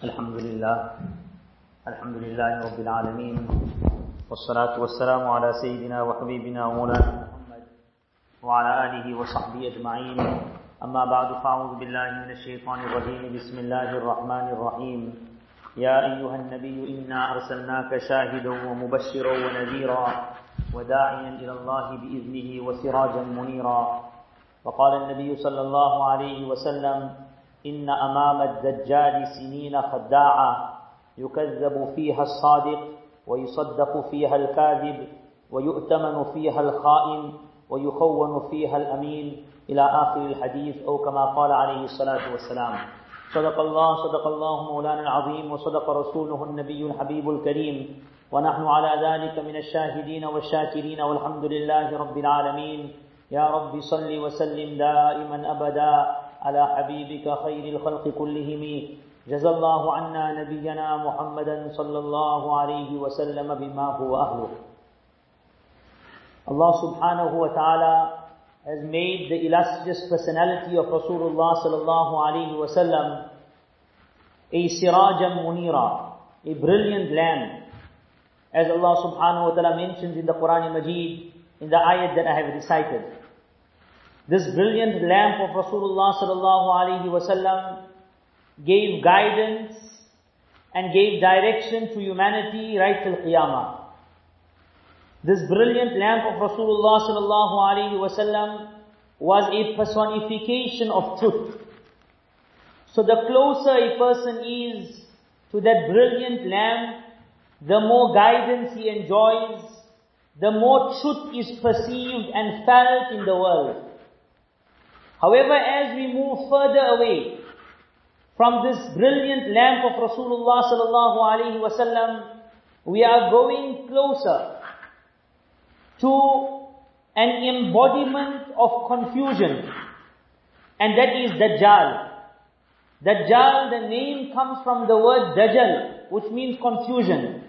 الحمد لله. الحمد لله رب العالمين. والصلاة والسلام على سيدنا وحبيبنا ومولانا محمد وعلى آله وصحبه أجمعين. أما بعد فأعوذ بالله من الشيطان الرجيم. بسم الله الرحمن الرحيم. يا أيها النبي إنا أرسلناك شاهدا ومبشرا ونذيرا وداعيا إلى الله بإذنه وسراجا منيرا. وقال النبي صلى الله عليه وسلم إن أمام الدجال سنين خداعة يكذب فيها الصادق ويصدق فيها الكاذب ويؤتمن فيها الخائن ويخون فيها الأمين. إلى آخر الحديث أو كما قال عليه الصلاة والسلام صدق الله صدق الله مولانا العظيم وصدق رسوله النبي الحبيب الكريم. ونحن على ذلك من الشاهدين والشاكرين والحمد لله رب العالمين. يا رب صل وسلم دائما أبدا. على حبيبك خير الخلق كلهم جزى الله عنا نبينا محمدا صلى الله عليه وسلم بما هو أهله Allah subhanahu wa ta'ala has made the illustrious personality of Rasulullah sallallahu alayhi wa sallam a sirajam munira, a brilliant lamp. As Allah subhanahu wa ta'ala mentions in the Quran Majid, in the ayat that I have recited. This brilliant lamp of Rasulullah sallallahu alayhi wa sallam gave guidance and gave direction to humanity right till Qiyamah. This brilliant lamp of Rasulullah sallallahu alaihi wasallam was a personification of truth. So the closer a person is to that brilliant lamp, the more guidance he enjoys, the more truth is perceived and felt in the world. However, as we move further away from this brilliant lamp of Rasulullah sallallahu alaihi wasallam, we are going closer to an embodiment of confusion. And that is Dajjal. Dajjal, the name comes from the word Dajjal, which means confusion.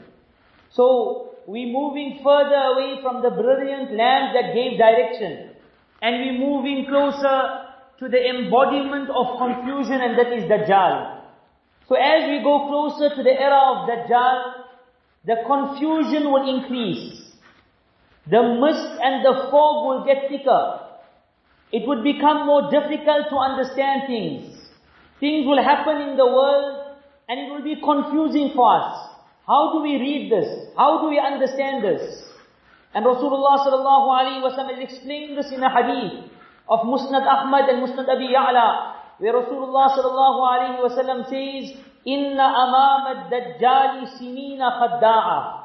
So, we're moving further away from the brilliant lamp that gave direction. And we're moving closer to the embodiment of confusion and that is Dajjal. So as we go closer to the era of Dajjal, the confusion will increase. The mist and the fog will get thicker. It would become more difficult to understand things. Things will happen in the world and it will be confusing for us. How do we read this? How do we understand this? And Rasulullah sallallahu alaihi wasallam explained this in a hadith of Musnad Ahmad and Musnad Abi Ya'la, where Rasulullah sallallahu alaihi wasallam says, "Inna amam ad-dajjal sinina khadda'a."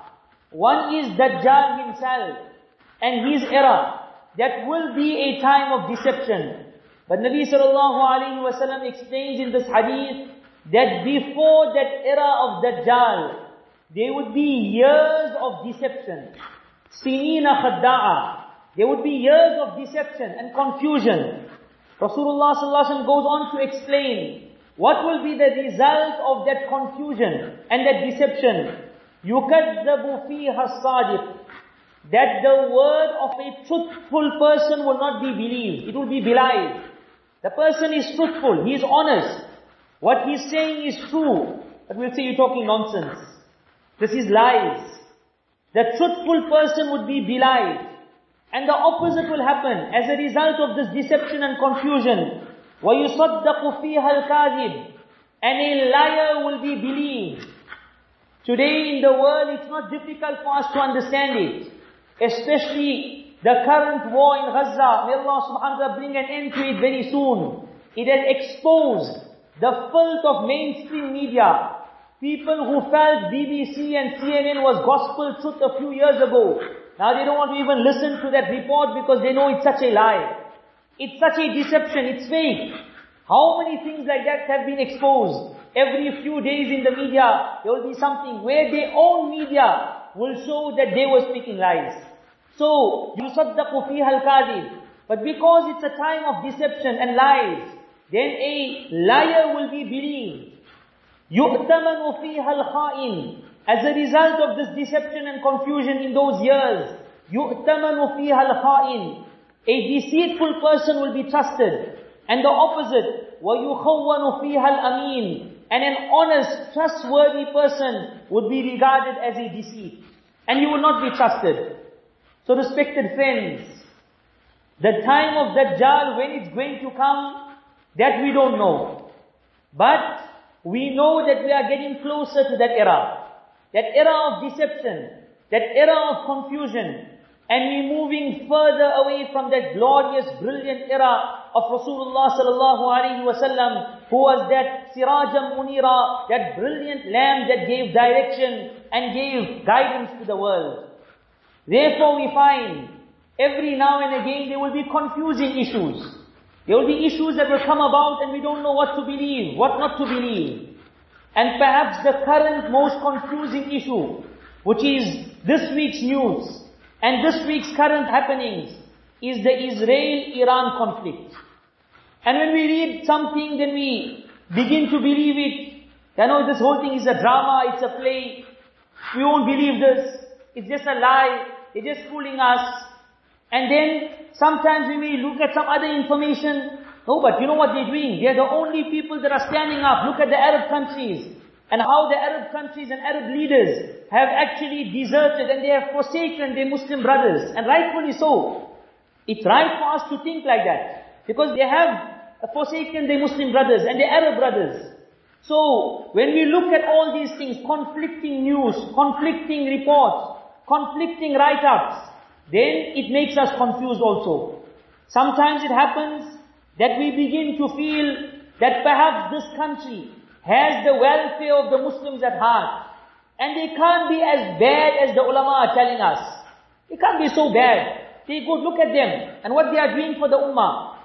One is Dajjal himself and his era. That will be a time of deception. But Nabi sallallahu alaihi wasallam explains in this hadith that before that era of Dajjal, there would be years of deception. Sinina khadda'a. There would be years of deception and confusion. Rasulullah ﷺ goes on to explain what will be the result of that confusion and that deception. يُكَذَّبُ فِيهَا الصَّادِقُ That the word of a truthful person will not be believed. It will be belied. The person is truthful. He is honest. What he is saying is true. But we'll say you're talking nonsense. This is lies. The truthful person would be belied. And the opposite will happen as a result of this deception and confusion. وَيُصَدَّقُ فِيهَا الْكَاذِبِ And a liar will be believed. Today in the world it's not difficult for us to understand it. Especially the current war in Gaza. May Allah subhanahu wa ta'ala bring an end to it very soon. It has exposed the filth of mainstream media. People who felt BBC and CNN was gospel truth a few years ago. Now they don't want to even listen to that report because they know it's such a lie. It's such a deception, it's fake. How many things like that have been exposed? Every few days in the media, there will be something where their own media will show that they were speaking lies. So, يُصَدَّقُ فِيهَا الْكَاذِبِ But because it's a time of deception and lies, then a liar will be believed. يُؤْتَمَنُ فِيهَا الْخَائِنِ As a result of this deception and confusion in those years, يُؤْتَمَنُ فِيهَا الْخَائِنِ A deceitful person will be trusted. And the opposite, وَيُخَوَّنُ فِيهَا الْأَمِينَ and an honest, trustworthy person would be regarded as a deceit. And he would not be trusted. So respected friends, the time of Dajjal, when it's going to come, that we don't know. But we know that we are getting closer to that era. That era of deception. That era of confusion. And we're moving further away from that glorious, brilliant era of Rasulullah sallallahu alaihi wasallam, who was that sirajam munira, that brilliant lamp that gave direction and gave guidance to the world. Therefore we find, every now and again there will be confusing issues. There will be issues that will come about and we don't know what to believe, what not to believe. And perhaps the current most confusing issue, which is this week's news, and this week's current happenings is the Israel-Iran conflict. And when we read something, then we begin to believe it. You know, this whole thing is a drama, it's a play. We won't believe this. It's just a lie. They're just fooling us. And then sometimes when we look at some other information, no, but you know what they're doing? They're the only people that are standing up. Look at the Arab countries and how the Arab countries and Arab leaders have actually deserted and they have forsaken their Muslim brothers. And rightfully so. It's right for us to think like that. Because they have forsaken their Muslim brothers and their Arab brothers. So, when we look at all these things, conflicting news, conflicting reports, conflicting write-ups, then it makes us confused also. Sometimes it happens that we begin to feel that perhaps this country has the welfare of the Muslims at heart. And they can't be as bad as the ulama are telling us. They can't be so bad. They go look at them and what they are doing for the ummah.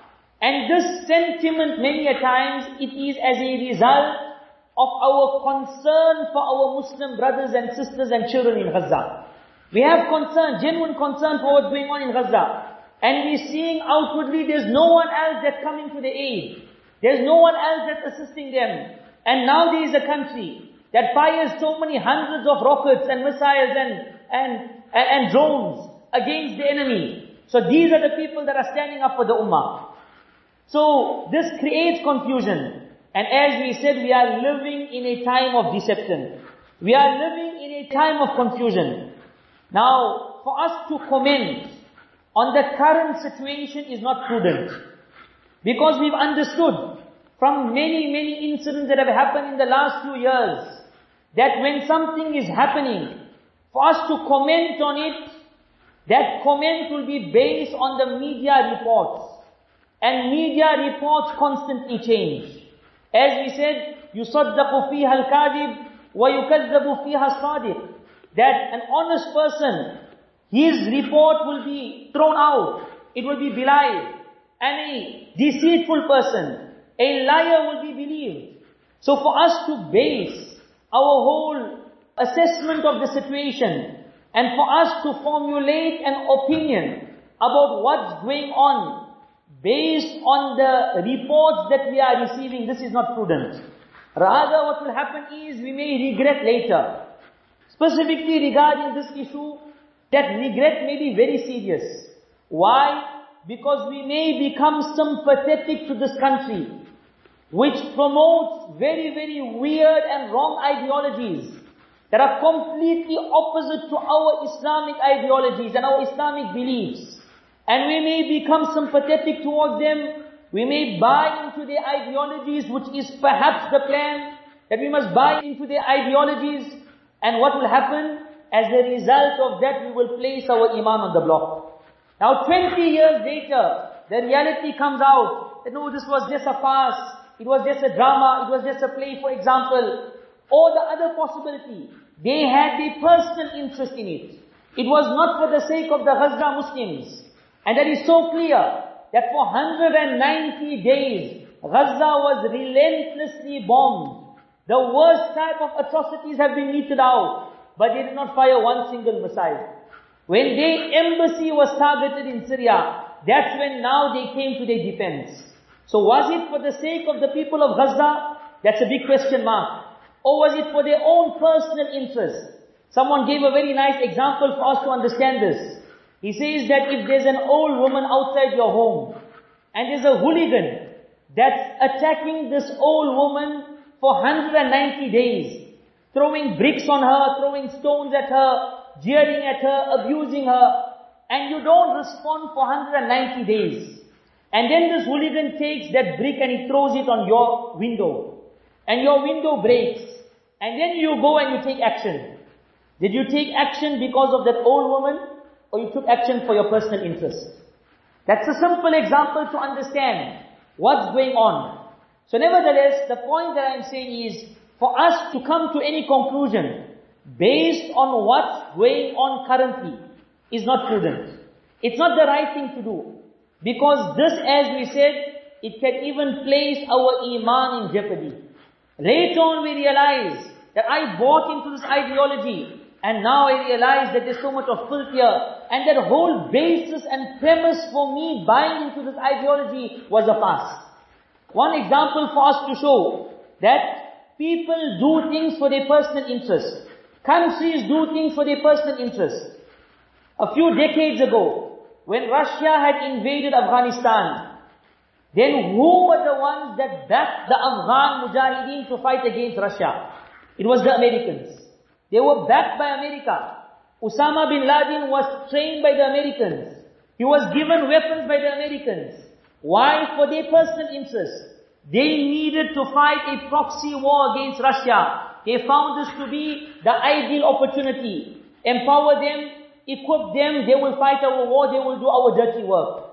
And this sentiment many a times, it is as a result of our concern for our Muslim brothers and sisters and children in Gaza. We have concern, genuine concern for what's going on in Gaza. And we're seeing outwardly there's no one else that's coming to the aid. There's no one else that's assisting them. And now there is a country that fires so many hundreds of rockets and missiles and, and, and, and drones against the enemy. So these are the people that are standing up for the ummah. So this creates confusion. And as we said, we are living in a time of deception. We are living in a time of confusion. Now, for us to comment on the current situation is not prudent. Because we've understood from many, many incidents that have happened in the last few years, that when something is happening, for us to comment on it, that comment will be based on the media reports. And media reports constantly change. As we said, يُصَدَّقُ فِيهَا الْكَاذِبُ وَيُكَذَّبُ فِيهَا الصَّادِقُ That an honest person, his report will be thrown out. It will be belied. And a deceitful person, a liar will be believed. So for us to base our whole assessment of the situation and for us to formulate an opinion about what's going on based on the reports that we are receiving, this is not prudent. Rather what will happen is we may regret later. Specifically regarding this issue, that regret may be very serious. Why? Because we may become sympathetic to this country which promotes very, very weird and wrong ideologies that are completely opposite to our Islamic ideologies and our Islamic beliefs. And we may become sympathetic towards them. We may buy into their ideologies, which is perhaps the plan, that we must buy into their ideologies. And what will happen? As a result of that, we will place our iman on the block. Now 20 years later, the reality comes out that no, this was just a farce. It was just a drama, it was just a play for example. Or the other possibility, they had their personal interest in it. It was not for the sake of the Gaza Muslims. And that is so clear that for 190 days, Gaza was relentlessly bombed. The worst type of atrocities have been meted out, but they did not fire one single missile. When their embassy was targeted in Syria, that's when now they came to their defense. So was it for the sake of the people of Gaza? That's a big question mark. Or was it for their own personal interest? Someone gave a very nice example for us to understand this. He says that if there's an old woman outside your home, and there's a hooligan that's attacking this old woman for 190 days, throwing bricks on her, throwing stones at her, jeering at her, abusing her, and you don't respond for 190 days. And then this hooligan takes that brick and he throws it on your window. And your window breaks. And then you go and you take action. Did you take action because of that old woman? Or you took action for your personal interest? That's a simple example to understand what's going on. So nevertheless, the point that I'm saying is, for us to come to any conclusion based on what's going on currently is not prudent. It's not the right thing to do. Because this, as we said, it can even place our iman in jeopardy. Later on we realize that I bought into this ideology and now I realize that there's so much of filth here and that whole basis and premise for me buying into this ideology was a past. One example for us to show that people do things for their personal interest. Countries do things for their personal interest. A few decades ago, when Russia had invaded Afghanistan, then who were the ones that backed the Afghan Mujahideen to fight against Russia? It was the Americans. They were backed by America. Osama bin Laden was trained by the Americans. He was given weapons by the Americans. Why? For their personal interest. They needed to fight a proxy war against Russia. They found this to be the ideal opportunity. Empower them, equip them, they will fight our war, they will do our dirty work.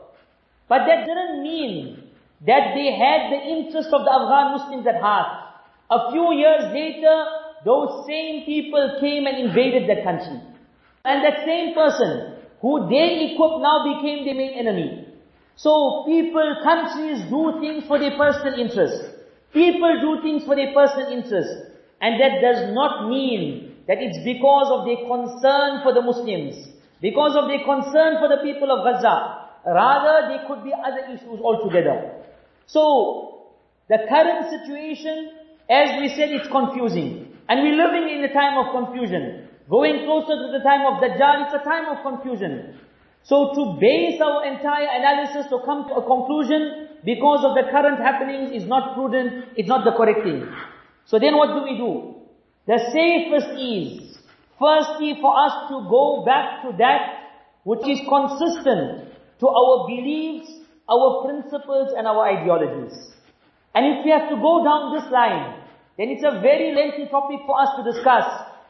But that didn't mean that they had the interest of the Afghan Muslims at heart. A few years later, those same people came and invaded the country. And that same person, who they equipped now became their main enemy. So people, countries do things for their personal interest. People do things for their personal interest. And that does not mean that it's because of their concern for the Muslims, because of their concern for the people of Gaza. Rather, there could be other issues altogether. So, the current situation, as we said, it's confusing. And we're living in a time of confusion. Going closer to the time of Dajjal, it's a time of confusion. So to base our entire analysis to come to a conclusion because of the current happenings is not prudent, it's not the correct thing. So then what do we do? The safest is, firstly for us to go back to that which is consistent to our beliefs, our principles and our ideologies. And if we have to go down this line, then it's a very lengthy topic for us to discuss.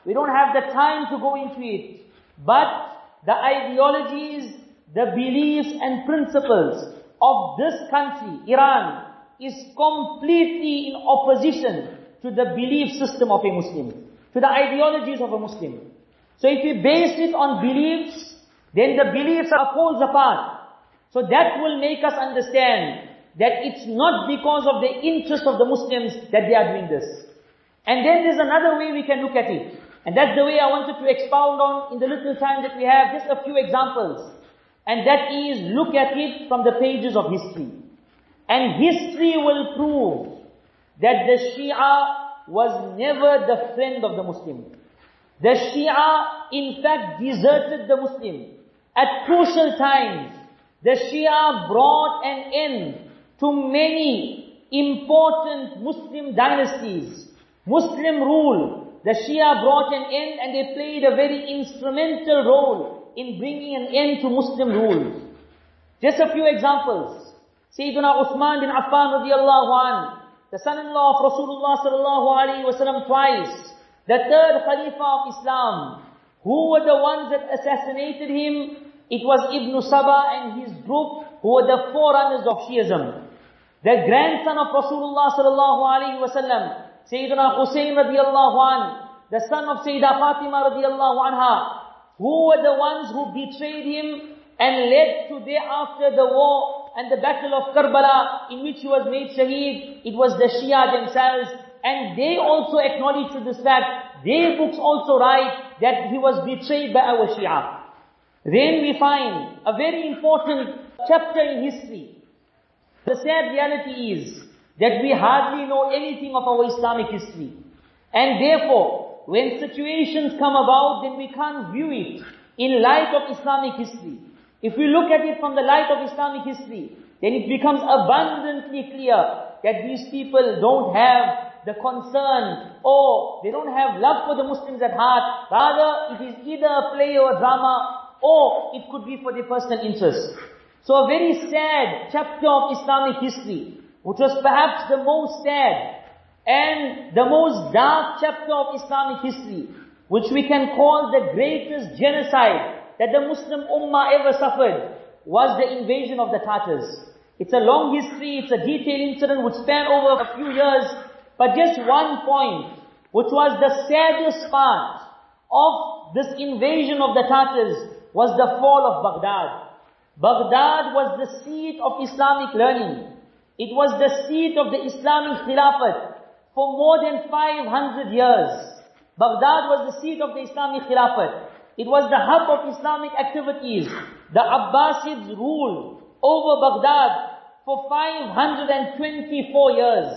We don't have the time to go into it. But the ideologies, the beliefs and principles of this country, Iran, is completely in opposition to the belief system of a Muslim, to the ideologies of a Muslim. So if we base it on beliefs, then the beliefs are poles apart. So that will make us understand that it's not because of the interest of the Muslims that they are doing this. And then there's another way we can look at it. And that's the way I wanted to expound on in the little time that we have, just a few examples. And that is, look at it from the pages of history. And history will prove that the Shia was never the friend of the Muslim. The Shia, in fact, deserted the Muslim. At crucial times, the Shia brought an end to many important Muslim dynasties. Muslim rule, the Shia brought an end and they played a very instrumental role in bringing an end to Muslim rule. Just a few examples. Sayyidina Uthman bin Affan radiallahu anhu, the son-in-law of Rasulullah sallallahu alaihi wasallam twice, the third Khalifa of Islam. Who were the ones that assassinated him? It was Ibn Saba and his group who were the forerunners of Shiism. The grandson of Rasulullah sallallahu alaihi wasallam, Sayyidina Hussein radiallahu an, the son of Sayyidah Fatima radiallahu anha, who were the ones who betrayed him and led to thereafter the war and the battle of Karbala in which he was made shaheed. It was the Shia themselves and they also acknowledge to this fact. Their books also write that he was betrayed by our Shia. Then we find a very important chapter in history. The sad reality is that we hardly know anything of our Islamic history. And therefore, when situations come about, then we can't view it in light of Islamic history. If we look at it from the light of Islamic history, then it becomes abundantly clear that these people don't have the concern, or they don't have love for the Muslims at heart. Rather, it is either a play or a drama, or it could be for their personal interest. So a very sad chapter of Islamic history, which was perhaps the most sad and the most dark chapter of Islamic history, which we can call the greatest genocide that the Muslim Ummah ever suffered, was the invasion of the Tatars. It's a long history, it's a detailed incident which spanned over a few years, but just one point, which was the saddest part of this invasion of the Tatars, was the fall of Baghdad. Baghdad was the seat of Islamic learning. It was the seat of the Islamic Khilafat for more than 500 years. Baghdad was the seat of the Islamic Khilafat. It was the hub of Islamic activities. The Abbasids ruled over Baghdad for 524 years.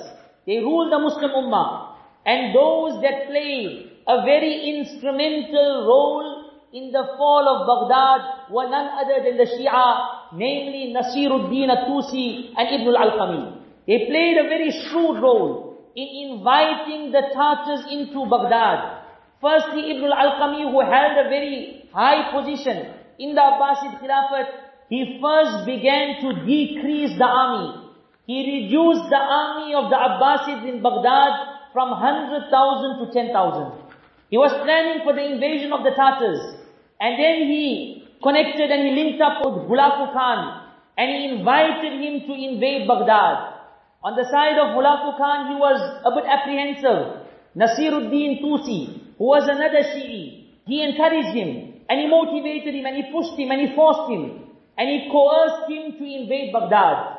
They ruled the Muslim Ummah. And those that played a very instrumental role in the fall of Baghdad were none other than the Shia, namely Nasiruddin al-Tusi and Ibn al-Alqami. They played a very shrewd role in inviting the Tartars into Baghdad. Firstly, Ibn al-Alqami, who held a very high position in the Abbasid Khilafat, he first began to decrease the army. He reduced the army of the Abbasids in Baghdad from 100,000 to 10,000. He was planning for the invasion of the Tatars. And then he connected and he linked up with Hulaku Khan. And he invited him to invade Baghdad. On the side of Hulaku Khan, he was a bit apprehensive. Nasiruddin Tusi, who was another Shi'i, he encouraged him, and he motivated him, and he pushed him, and he forced him, and he coerced him to invade Baghdad.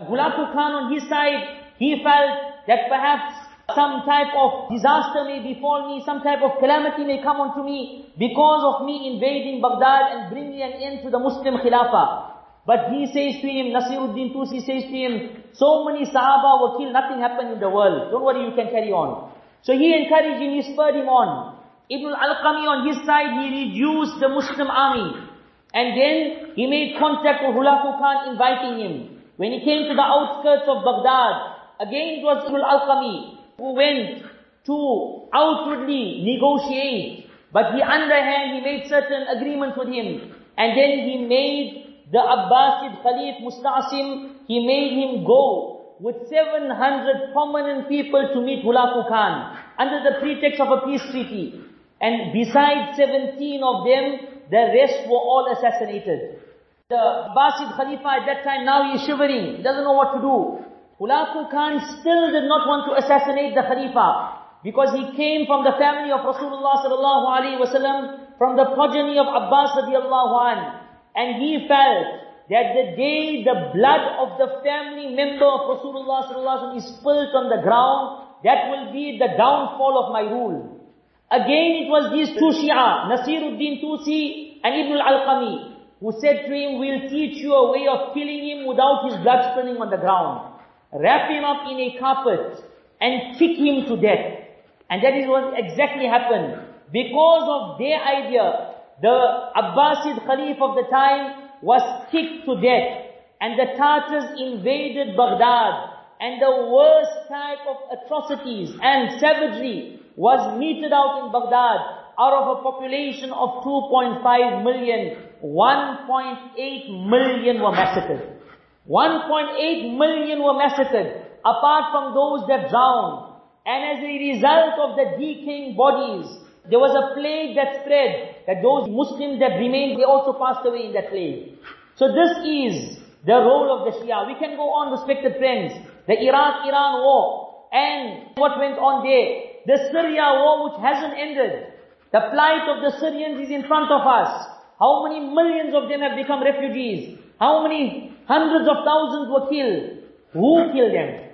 Hulaku Khan on his side, he felt that perhaps some type of disaster may befall me, some type of calamity may come onto me because of me invading Baghdad and bringing an end to the Muslim Khilafah. But he says to him, Nasiruddin Tusi says to him, so many Sahaba were killed, nothing happened in the world. Don't worry, you can carry on. So he encouraged him, he spurred him on. Ibn al-Alqami on his side, he reduced the Muslim army. And then he made contact with Hulaku Khan inviting him. When he came to the outskirts of Baghdad, again it was Ibn al-Alqami who went to outwardly negotiate, but he underhand, he made certain agreements with him. And then he made the Abbasid Khalif Musta'sim, he made him go with 700 prominent people to meet Hulaku Khan under the pretext of a peace treaty. And besides 17 of them, the rest were all assassinated. The Abbasid Khalifa at that time, now he is shivering. He doesn't know what to do. Hulaku Khan still did not want to assassinate the Khalifa because he came from the family of Rasulullah sallallahu alaihi wasallam, from the progeny of Abbas radiallahu an, and he felt that the day the blood of the family member of Rasulullah sallallahu alaihi wasallam is spilt on the ground, that will be the downfall of my rule. Again, it was these two Shia, Nasiruddin Tusi and Ibn al-Alqami, who said to him, we'll teach you a way of killing him without his blood spilling on the ground wrap him up in a carpet and kick him to death. And that is what exactly happened. Because of their idea, the Abbasid Khalif of the time was kicked to death. And the Tartars invaded Baghdad. And the worst type of atrocities and savagery was meted out in Baghdad. Out of a population of 2.5 million, 1.8 million were massacred. 1.8 million were massacred, apart from those that drowned. And as a result of the decaying bodies, there was a plague that spread, that those Muslims that remained, they also passed away in that plague. So this is the role of the Shia. We can go on, respected friends. The Iraq-Iran war, and what went on there. The Syria war which hasn't ended. The plight of the Syrians is in front of us. How many millions of them have become refugees? How many hundreds of thousands were killed? Who killed them?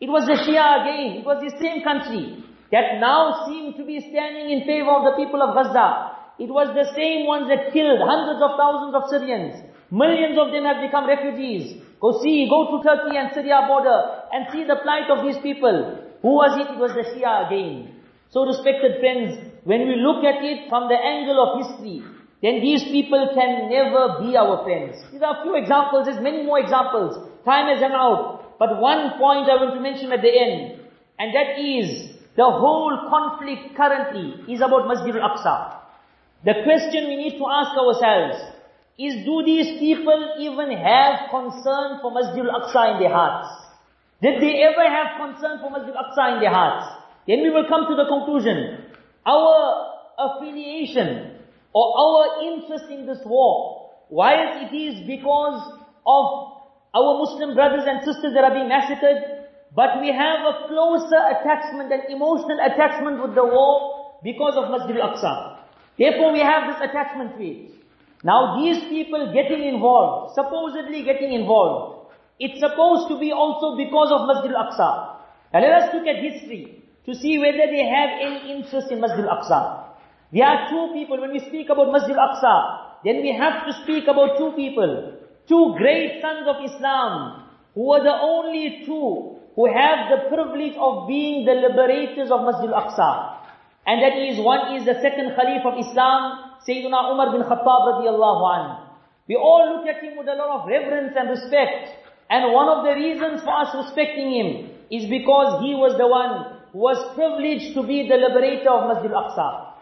It was the Shia again. It was the same country that now seemed to be standing in favor of the people of Gaza. It was the same ones that killed hundreds of thousands of Syrians. Millions of them have become refugees. Go see, go to Turkey and Syria border and see the plight of these people. Who was it? It was the Shia again. So respected friends, when we look at it from the angle of history, then these people can never be our friends. These are a few examples, there's many more examples. Time has run out. But one point I want to mention at the end. And that is, the whole conflict currently is about Masjid al-Aqsa. The question we need to ask ourselves is do these people even have concern for Masjid al-Aqsa in their hearts? Did they ever have concern for Masjid al-Aqsa in their hearts? Then we will come to the conclusion. Our affiliation or our interest in this war, while it is because of our Muslim brothers and sisters that are being massacred, but we have a closer attachment an emotional attachment with the war because of Masjid al-Aqsa. Therefore we have this attachment to it. Now these people getting involved, supposedly getting involved, it's supposed to be also because of Masjid al-Aqsa. Now let us look at history to see whether they have any interest in Masjid al-Aqsa. There are two people, when we speak about Masjid al-Aqsa, then we have to speak about two people. Two great sons of Islam, who were the only two who have the privilege of being the liberators of Masjid al-Aqsa. And that is, one is the second Khalif of Islam, Sayyidina Umar bin Khattab radiallahu anhu. We all look at him with a lot of reverence and respect. And one of the reasons for us respecting him is because he was the one who was privileged to be the liberator of Masjid al-Aqsa.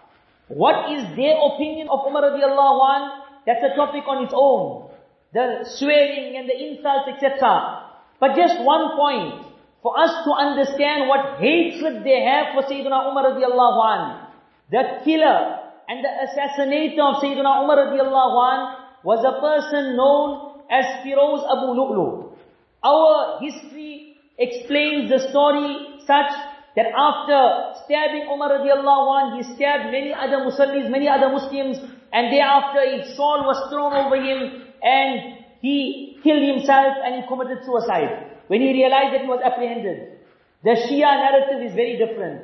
What is their opinion of Umar radiallahu anh? That's a topic on its own. The swearing and the insults, etc. But just one point, for us to understand what hatred they have for Sayyidina Umar radiallahu anh. The killer and the assassinator of Sayyidina Umar radiallahu anh was a person known as Firoz Abu Lu'lu. Our history explains the story such that after stabbing Umar radiallahu anh, he stabbed many other Muslims, many other Muslims, and thereafter a shawl was thrown over him, and he killed himself and he committed suicide. When he realized that he was apprehended. The Shia narrative is very different.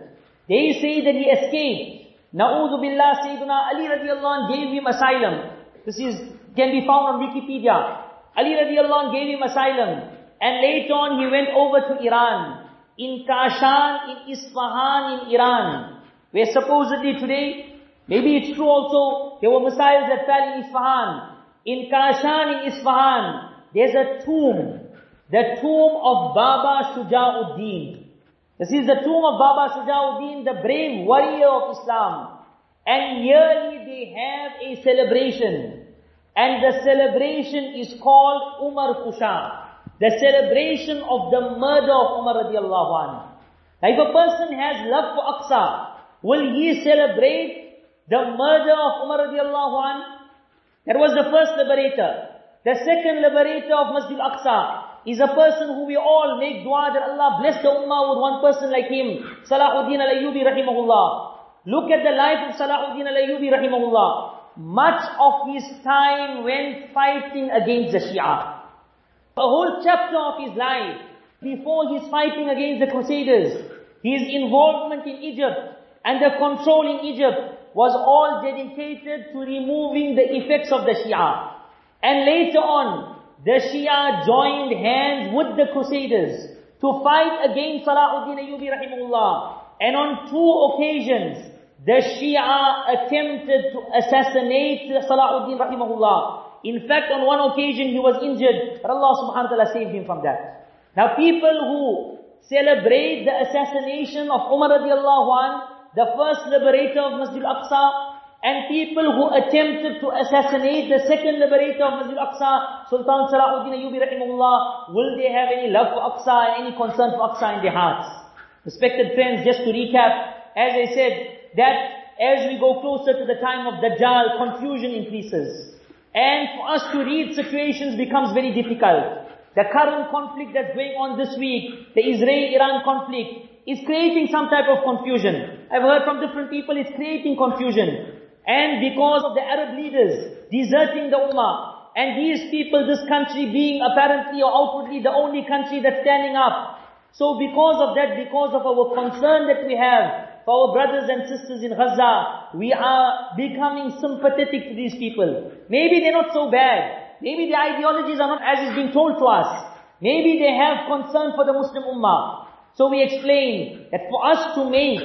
They say that he escaped. Na'udhu billah Sayyidina Ali radiallahu anh gave him asylum. This is, can be found on Wikipedia. Ali radiallahu anh gave him asylum. And later on he went over to Iran in Kashan, in Isfahan, in Iran, where supposedly today, maybe it's true also, there were missiles that fell in Isfahan. In Kashan, in Isfahan, there's a tomb, the tomb of Baba Shuja'uddin. This is the tomb of Baba Shuja'uddin, the brave warrior of Islam. And yearly they have a celebration. And the celebration is called Umar Kusha the celebration of the murder of Umar radiallahu anhu. If a person has love for Aqsa, will he celebrate the murder of Umar radiallahu anhu? That was the first liberator. The second liberator of Masjid al-Aqsa is a person who we all make dua that Allah bless the ummah with one person like him, Salahuddin al-Ayyubi rahimahullah. Look at the life of Salahuddin al-Ayyubi rahimahullah. Much of his time went fighting against the Shia. A whole chapter of his life, before his fighting against the Crusaders, his involvement in Egypt and the control in Egypt was all dedicated to removing the effects of the Shia. And later on, the Shia joined hands with the Crusaders to fight against Salahuddin Ayyubi rahimahullah. And on two occasions, the Shia attempted to assassinate Salahuddin rahimahullah. In fact, on one occasion he was injured, but Allah subhanahu wa ta'ala saved him from that. Now people who celebrate the assassination of Umar radiallahu an, the first liberator of Masjid al-Aqsa, and people who attempted to assassinate the second liberator of Masjid al-Aqsa, Sultan Salahuddin Ayyubi rahimahullah, will they have any love for Aqsa any concern for Aqsa in their hearts? Respected friends, just to recap, as I said, that as we go closer to the time of Dajjal, confusion increases. And for us to read situations becomes very difficult. The current conflict that's going on this week, the Israel-Iran conflict, is creating some type of confusion. I've heard from different people it's creating confusion. And because of the Arab leaders deserting the Ummah, and these people, this country being apparently or outwardly the only country that's standing up. So because of that, because of our concern that we have, for our brothers and sisters in Gaza, we are becoming sympathetic to these people. Maybe they're not so bad. Maybe their ideologies are not as is being told to us. Maybe they have concern for the Muslim Ummah. So we explain that for us to make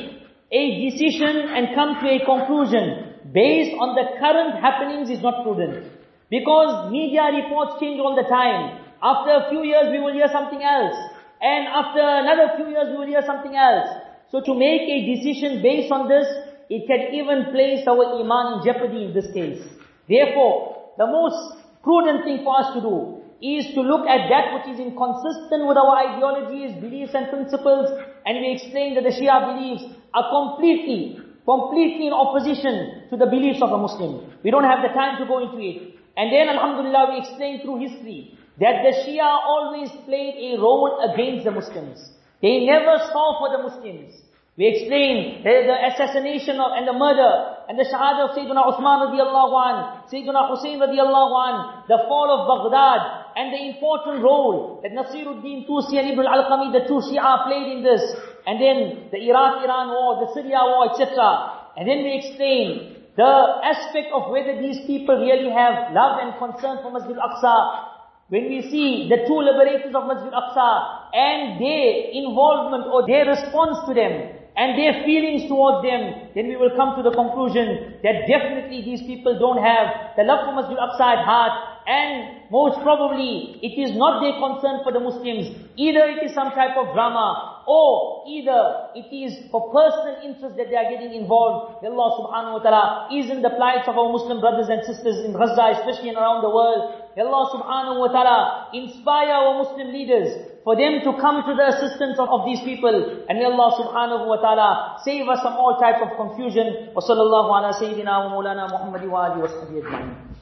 a decision and come to a conclusion based on the current happenings is not prudent. Because media reports change all the time. After a few years we will hear something else. and after another few years we will hear something else. So to make a decision based on this, it can even place our iman in jeopardy in this case. Therefore, the most prudent thing for us to do is to look at that which is inconsistent with our ideologies, beliefs and principles, and we explain that the Shia beliefs are completely, completely in opposition to the beliefs of a Muslim. We don't have the time to go into it. And then Alhamdulillah we explain through history that the Shia always played a role against the Muslims. They never saw for the Muslims. We explained the assassination of, and the murder and the shahada of Sayyidina Uthman radiallahu an, Sayyidina Hussein radiallahu an, the fall of Baghdad and the important role that Nasiruddin Tusi and Ibn al-Alqami, the two Shia played in this. And then the Iraq-Iran war, the Syria war, etc. And then we explain the aspect of whether these people really have love and concern for Masjid al-Aqsa when we see the two liberators of Masjid al-Aqsa and their involvement or their response to them and their feelings towards them, then we will come to the conclusion that definitely these people don't have the love for Masjid al-Aqsa at heart and most probably it is not their concern for the Muslims. Either it is some type of drama or either it is for personal interest that they are getting involved. Allah subhanahu wa ta'ala is in the plight of our Muslim brothers and sisters in Gaza, especially and around the world. Allah subhanahu wa ta'ala inspire our Muslim leaders for them to come to the assistance of, of these people. And Allah subhanahu wa ta'ala save us from all type of confusion. Wa sallallahu ala sayyidina wa maulana Muhammadi wa alihi wa.